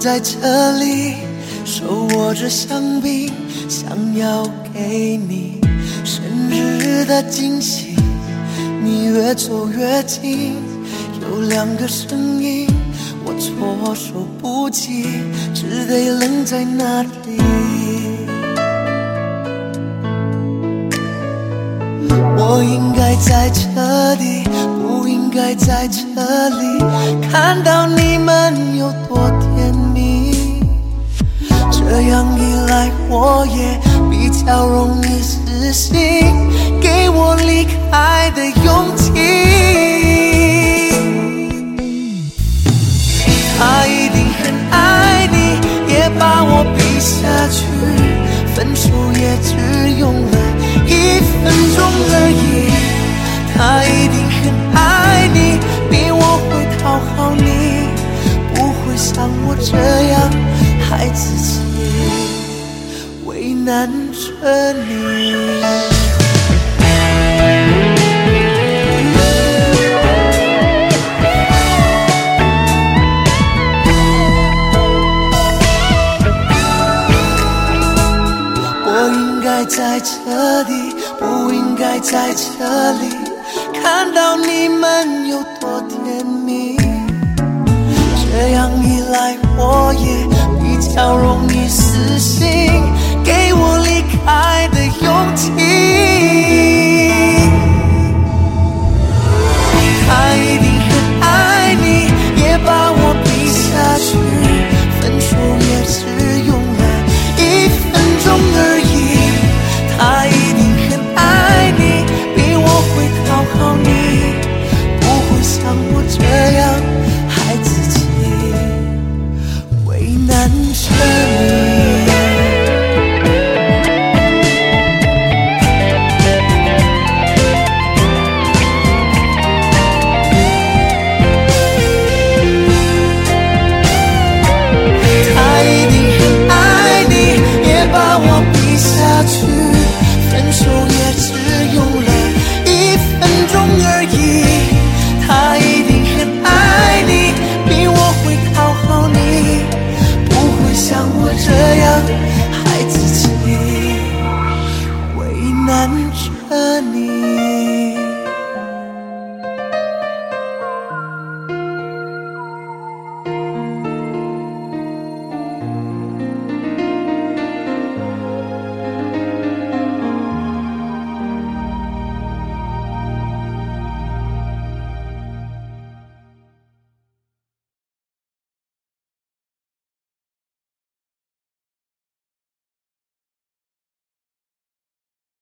在这里，手握着香槟，想要给你生日的惊喜。你越走越近，有两个声音，我措手不及，只得愣在那里。我应该在这里，不应该在这里，看到你们有我也比较容易死心，给我离开的勇气。他一定很爱你，也把我比下去，分手也只用了一分钟而已。他一定难着你。我应该在这里，不应该在这里，看到你们有多甜蜜。这样一来，我也比较容易死心，给我